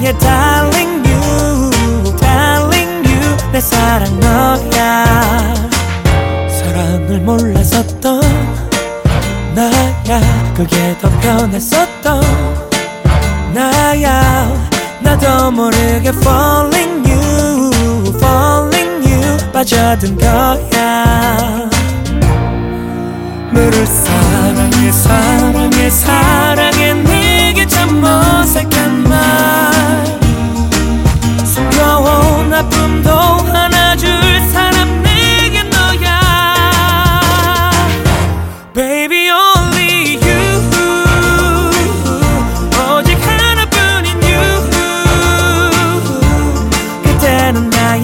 나의 darling you darling you 내 사랑 너야. 사랑을 몰랐었던 나야. 그게 더 변했었던 나야. 나도 모르게 falling you falling you 빠져든 거야. 너를 사랑해 사랑해 사랑해.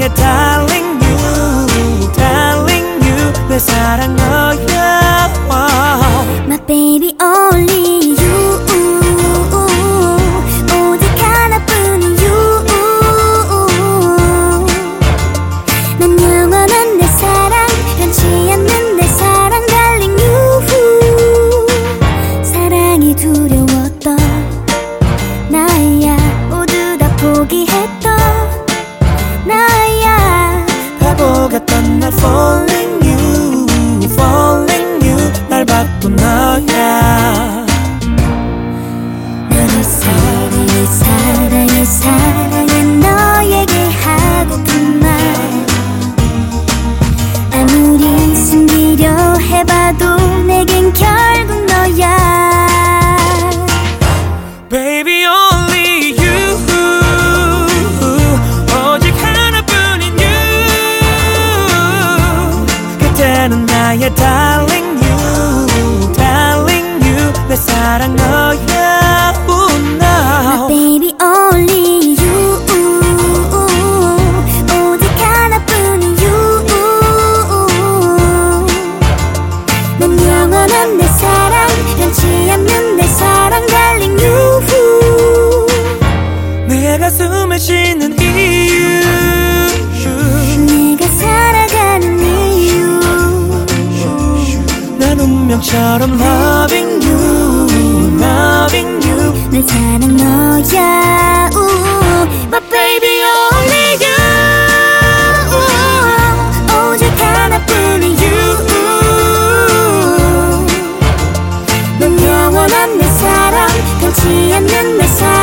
그대는 나의 darling you darling you 내 사랑 해봐도 내겐 결국 너야 Baby only you 오직 하나뿐인 you 그때는 나의 darling you darling you 내 사랑 너야 궁금해지는 이유. 네가 살아가는 이유. 난 운명처럼 loving you loving you. 내 사랑 너야 But baby only you. 오직 하나뿐인 you. 넌 영원한 내 사랑 변치 않는 내 사랑.